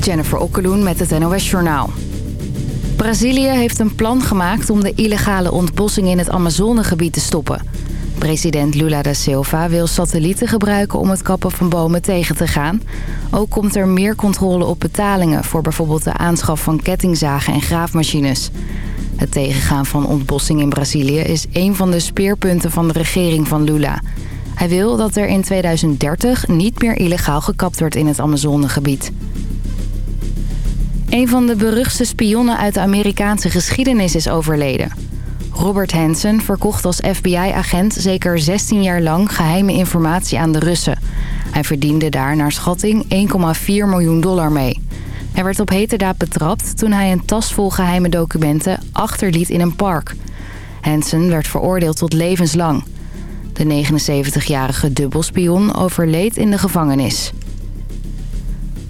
Jennifer Okkeloen met het NOS Journaal. Brazilië heeft een plan gemaakt om de illegale ontbossing in het Amazonegebied te stoppen. President Lula da Silva wil satellieten gebruiken om het kappen van bomen tegen te gaan. Ook komt er meer controle op betalingen voor bijvoorbeeld de aanschaf van kettingzagen en graafmachines. Het tegengaan van ontbossing in Brazilië is een van de speerpunten van de regering van Lula. Hij wil dat er in 2030 niet meer illegaal gekapt wordt in het Amazonegebied. Een van de beruchtste spionnen uit de Amerikaanse geschiedenis is overleden. Robert Hansen verkocht als FBI-agent zeker 16 jaar lang geheime informatie aan de Russen. Hij verdiende daar naar schatting 1,4 miljoen dollar mee. Hij werd op heterdaad betrapt toen hij een tas vol geheime documenten achterliet in een park. Hansen werd veroordeeld tot levenslang. De 79-jarige dubbelspion overleed in de gevangenis.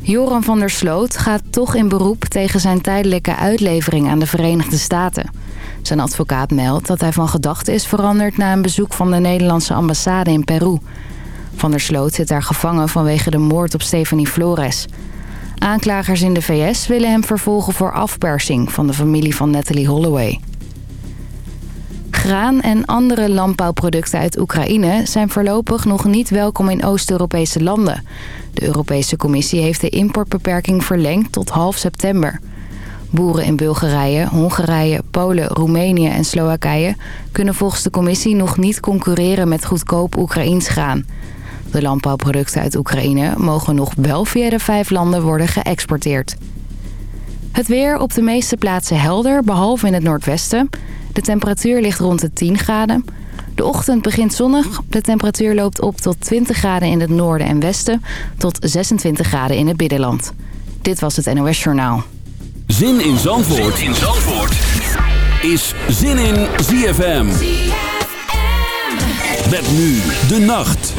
Joran van der Sloot gaat toch in beroep tegen zijn tijdelijke uitlevering aan de Verenigde Staten. Zijn advocaat meldt dat hij van gedachten is veranderd na een bezoek van de Nederlandse ambassade in Peru. Van der Sloot zit daar gevangen vanwege de moord op Stephanie Flores. Aanklagers in de VS willen hem vervolgen voor afpersing van de familie van Natalie Holloway. Graan en andere landbouwproducten uit Oekraïne zijn voorlopig nog niet welkom in Oost-Europese landen. De Europese Commissie heeft de importbeperking verlengd tot half september. Boeren in Bulgarije, Hongarije, Polen, Roemenië en Slowakije... kunnen volgens de commissie nog niet concurreren met goedkoop Oekraïns graan. De landbouwproducten uit Oekraïne mogen nog wel via de vijf landen worden geëxporteerd. Het weer op de meeste plaatsen helder, behalve in het noordwesten. De temperatuur ligt rond de 10 graden. De ochtend begint zonnig. De temperatuur loopt op tot 20 graden in het noorden en westen... tot 26 graden in het binnenland. Dit was het NOS Journaal. Zin in Zandvoort, zin in Zandvoort. is Zin in ZFM. ZFM. Met nu de nacht.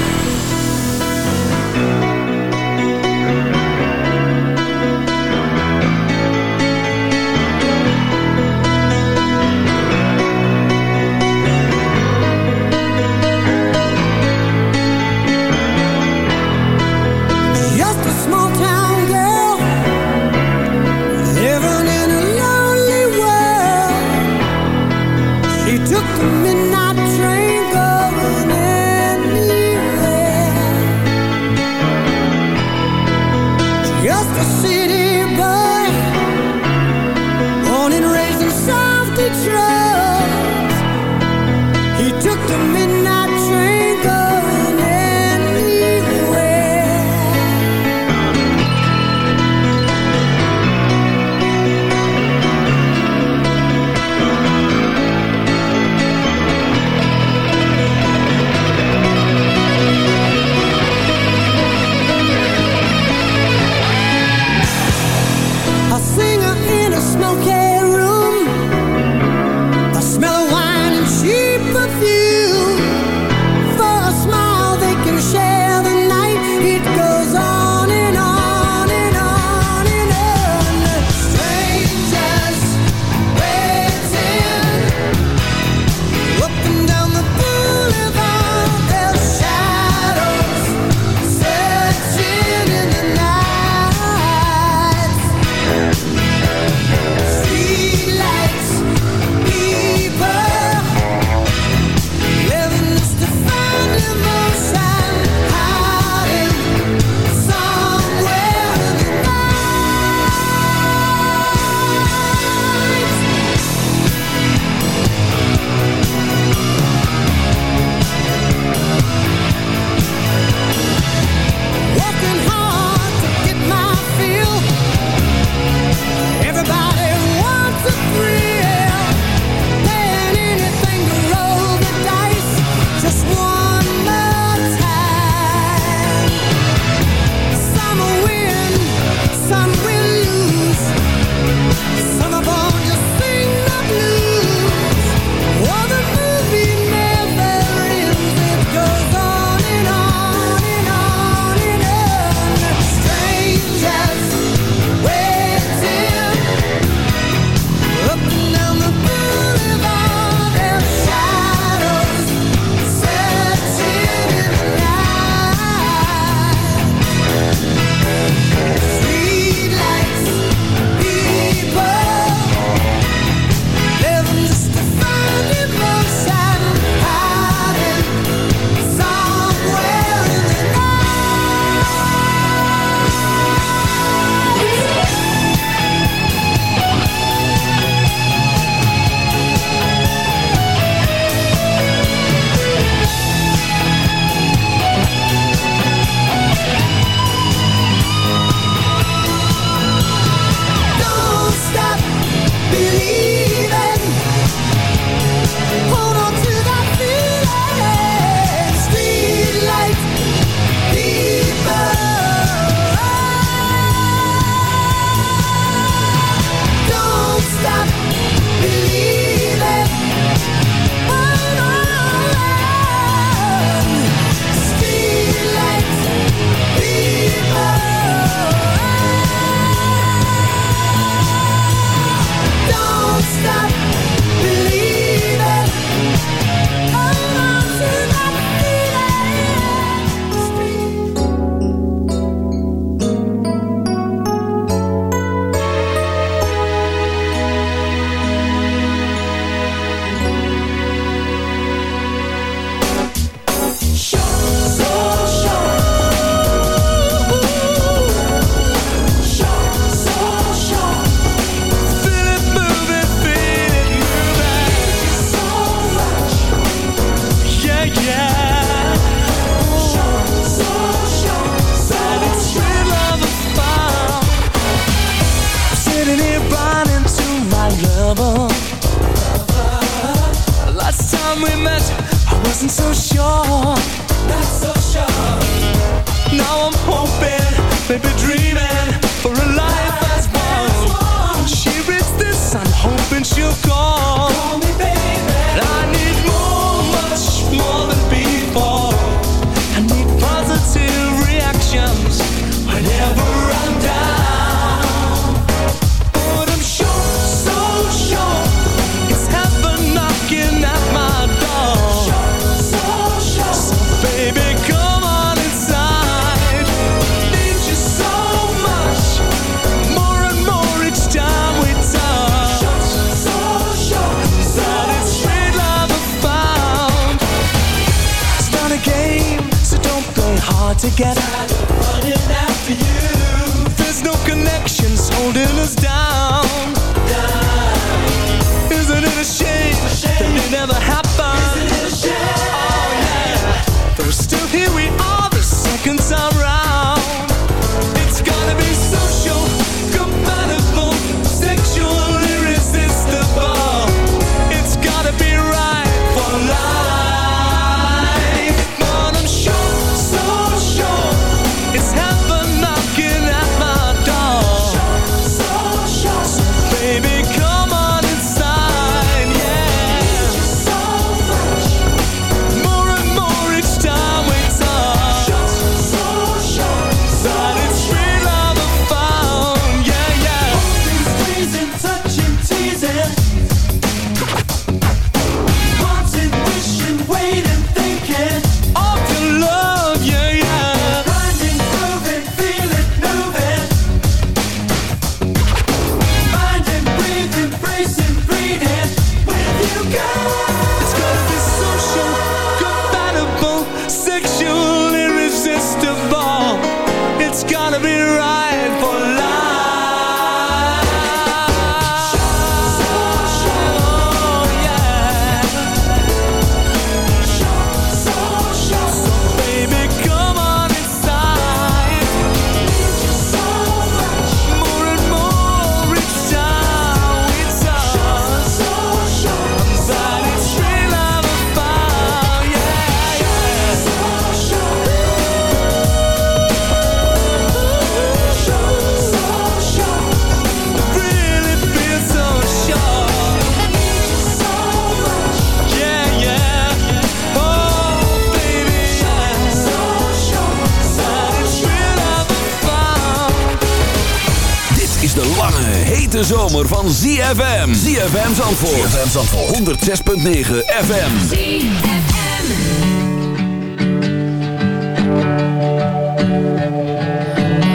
Van ZFM. ZFM Zandvoort. ZFM Zandvoort. 106.9 FM. ZFM.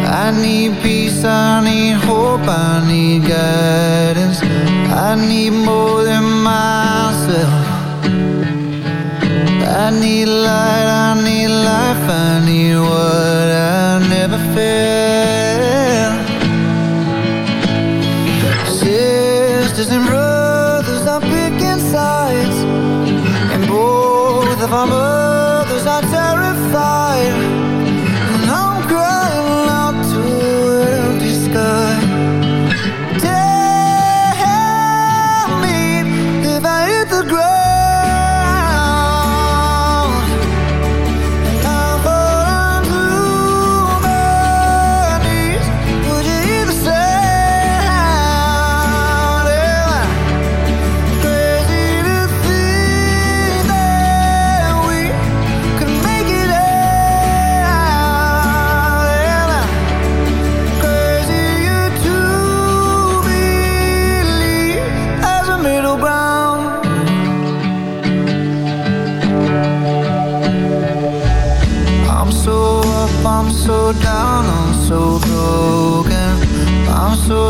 I need peace, I need hope, I need guidance. I need more than myself. I need light, I need life, I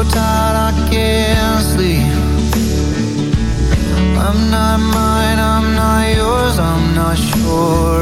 tired I can't sleep. I'm not mine, I'm not yours, I'm not sure.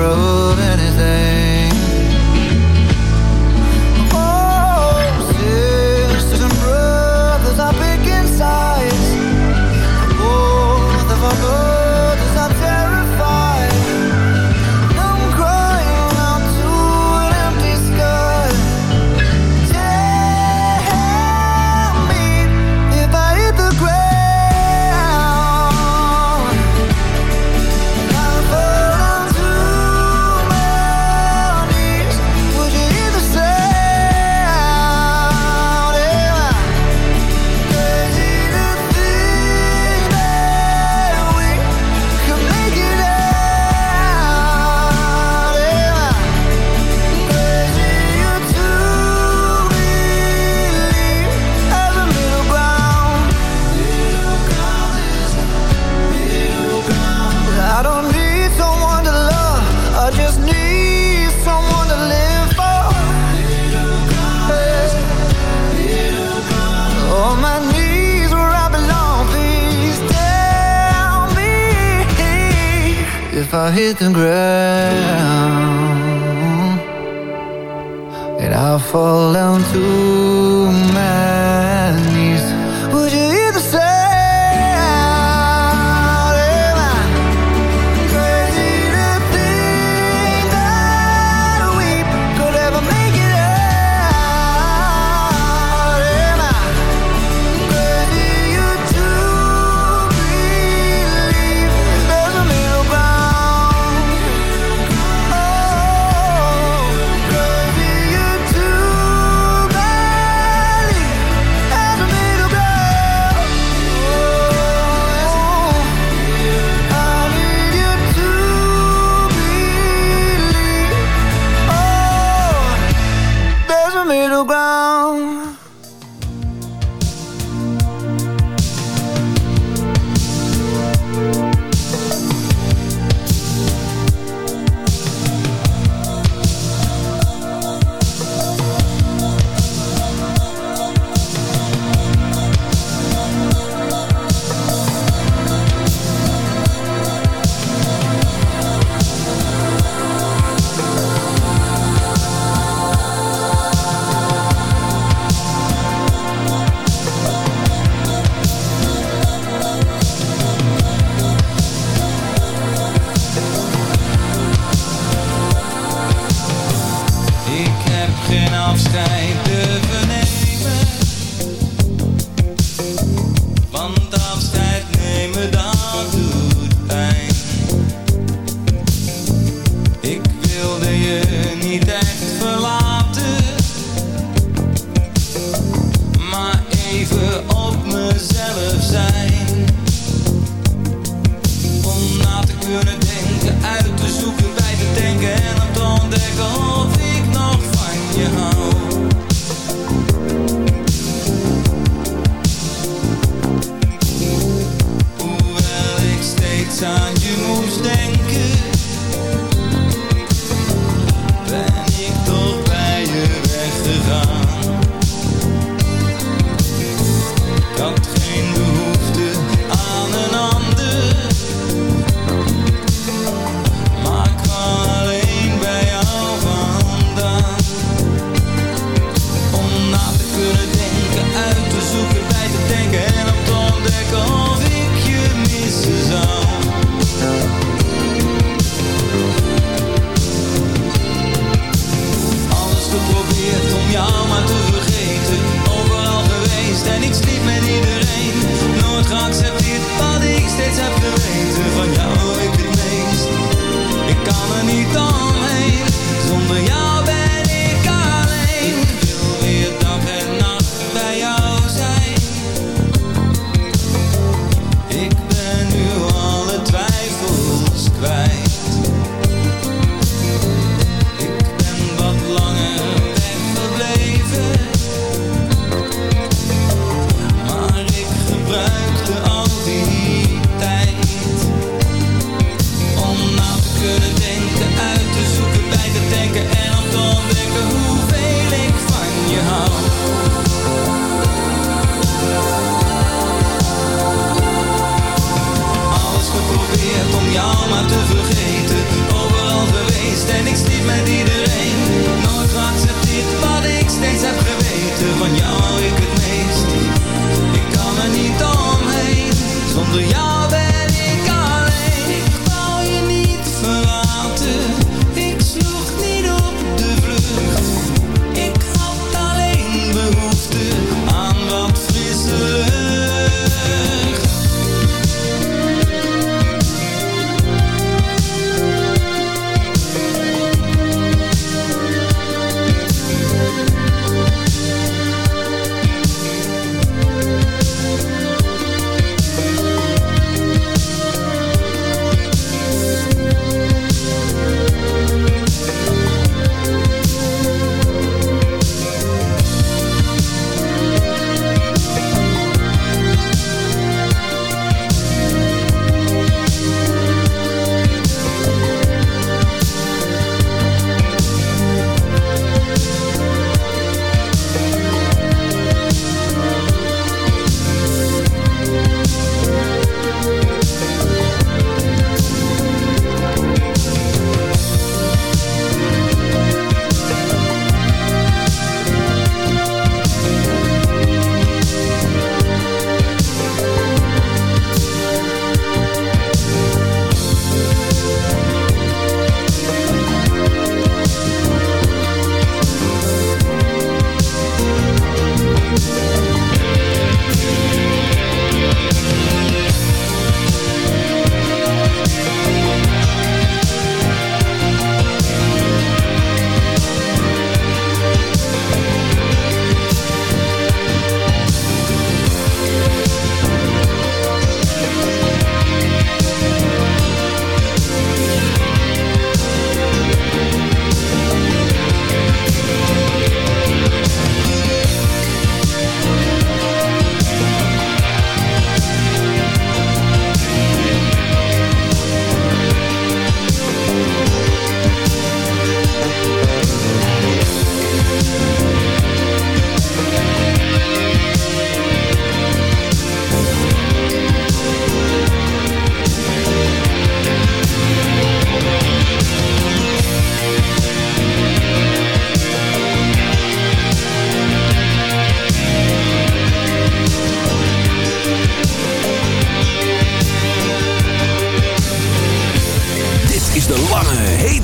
Hit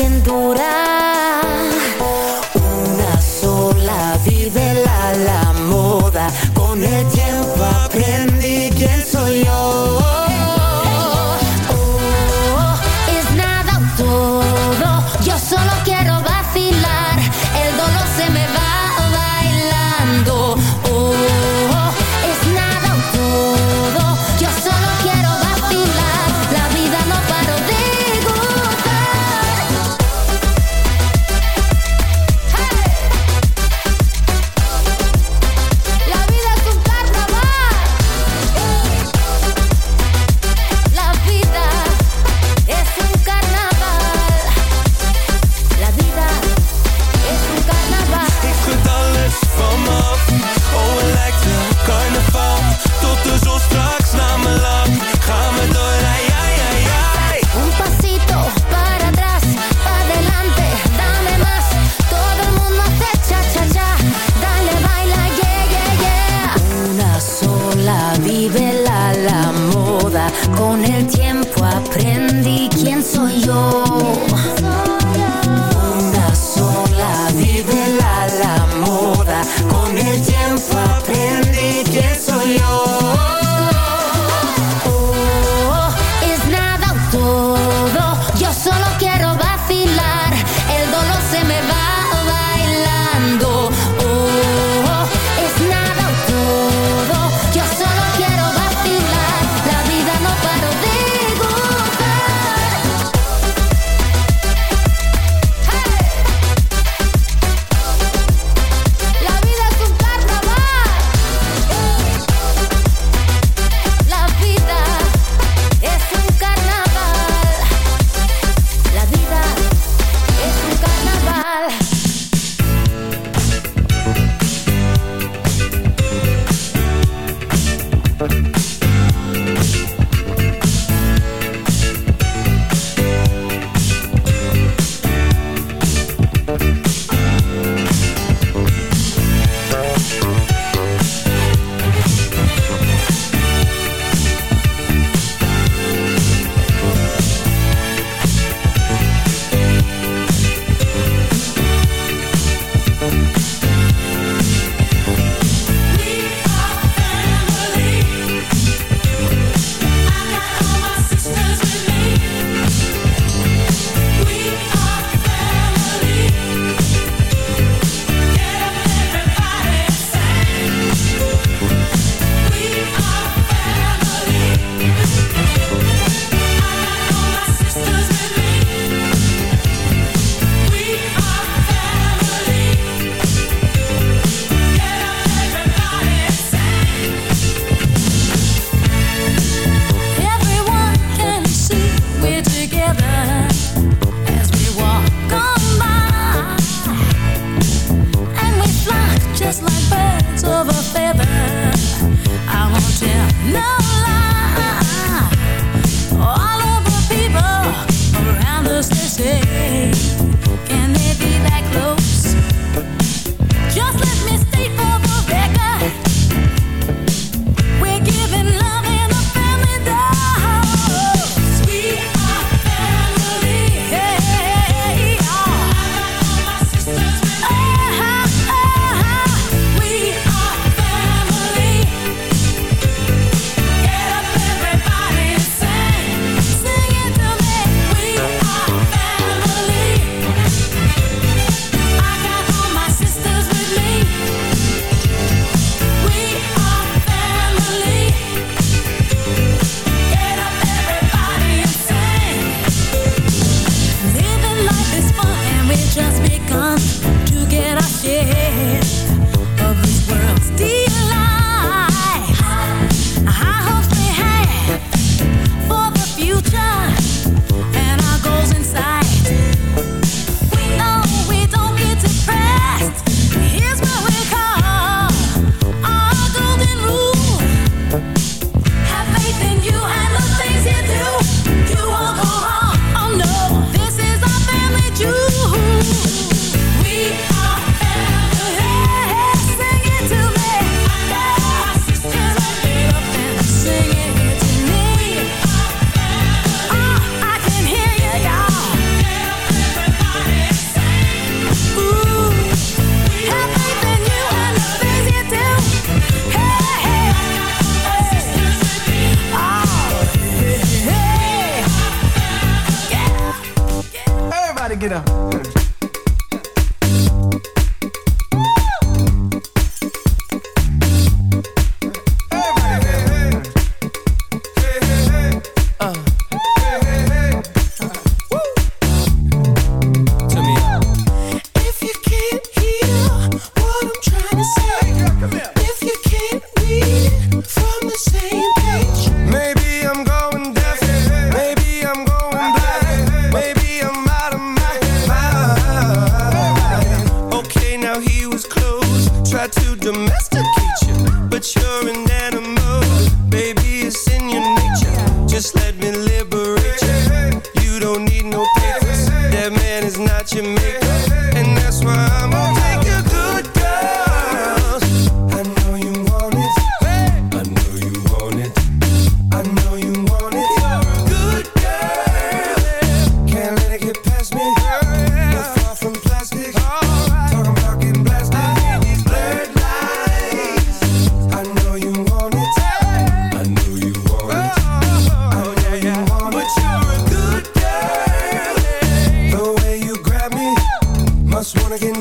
viento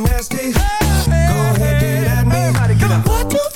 nasty. Go ahead, get at me.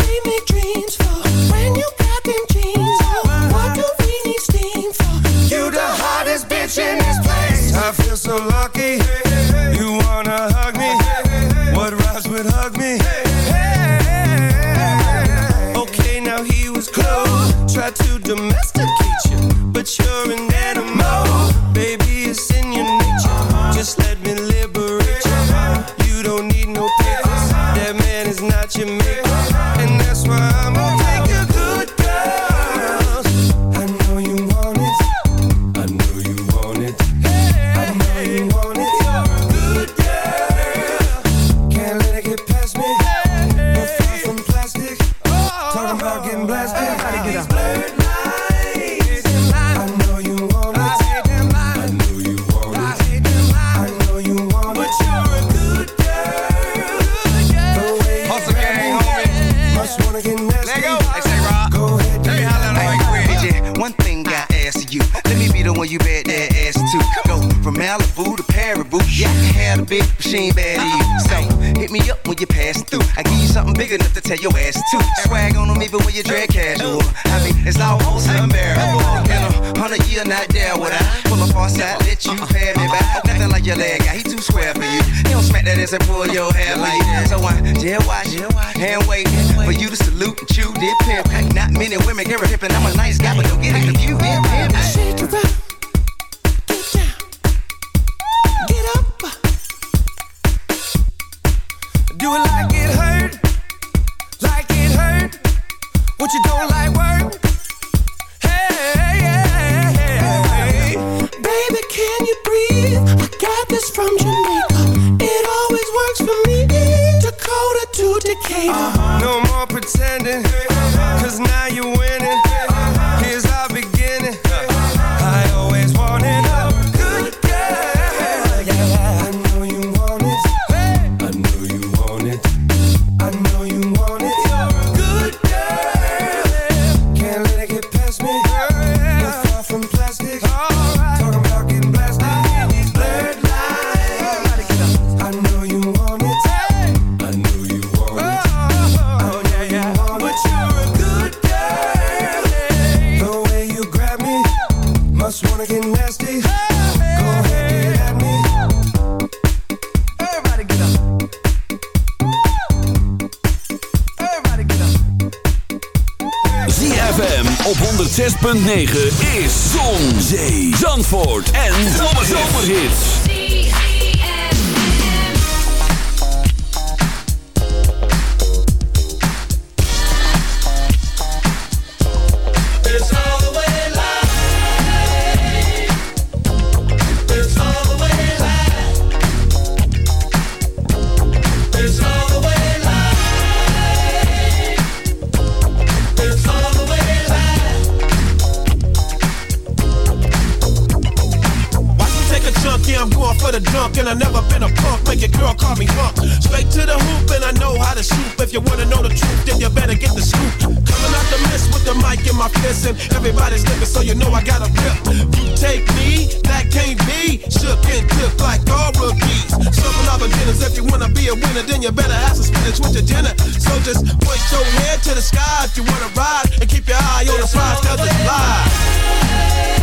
dinner, then you better have some spinach with your dinner. So just point your head to the sky if you wanna ride, and keep your eye on the prize, cause it's live.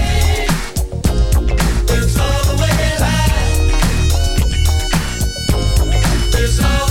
oh.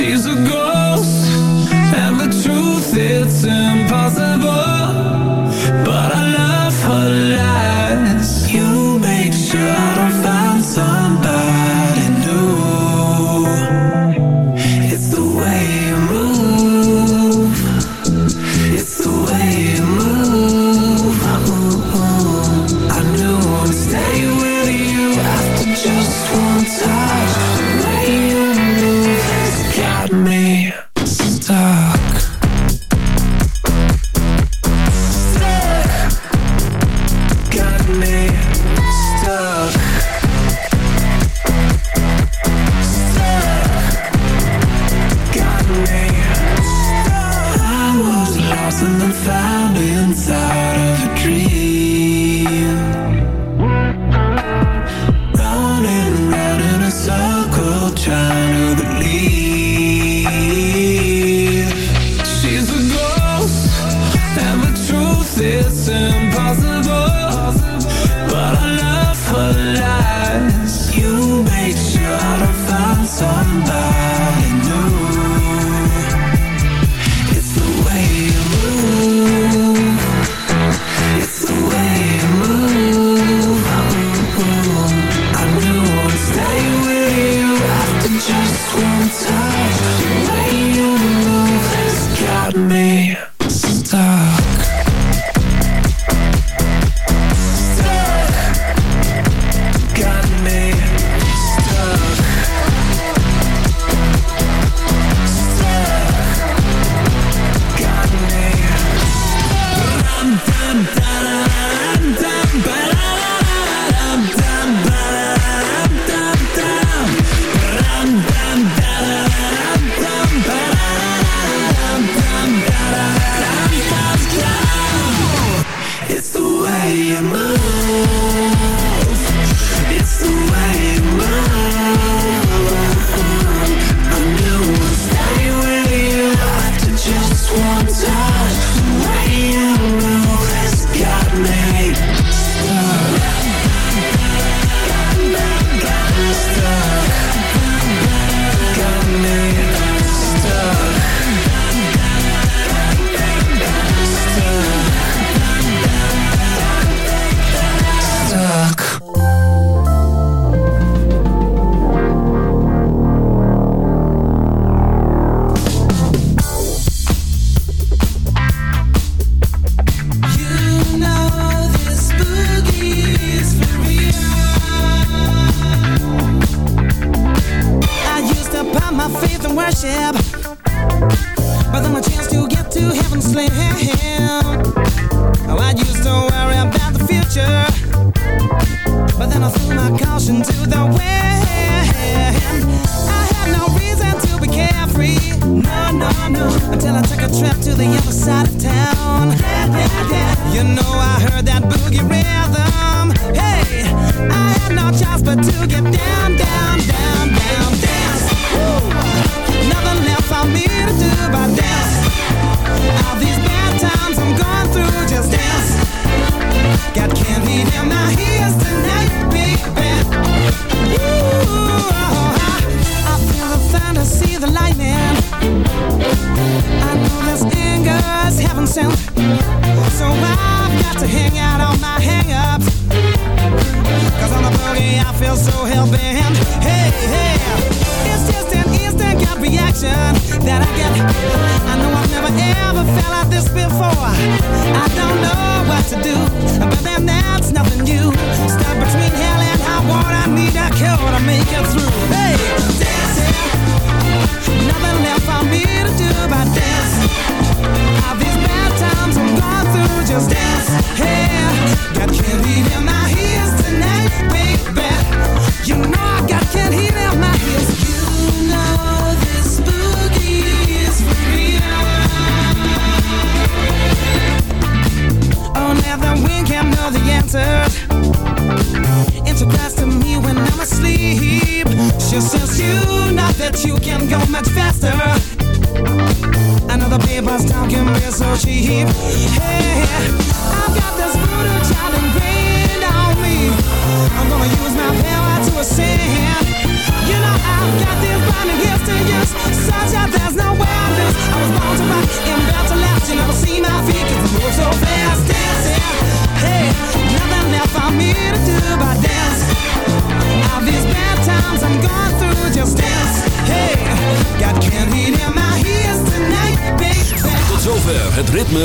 She's a ghost, and the truth it's impossible.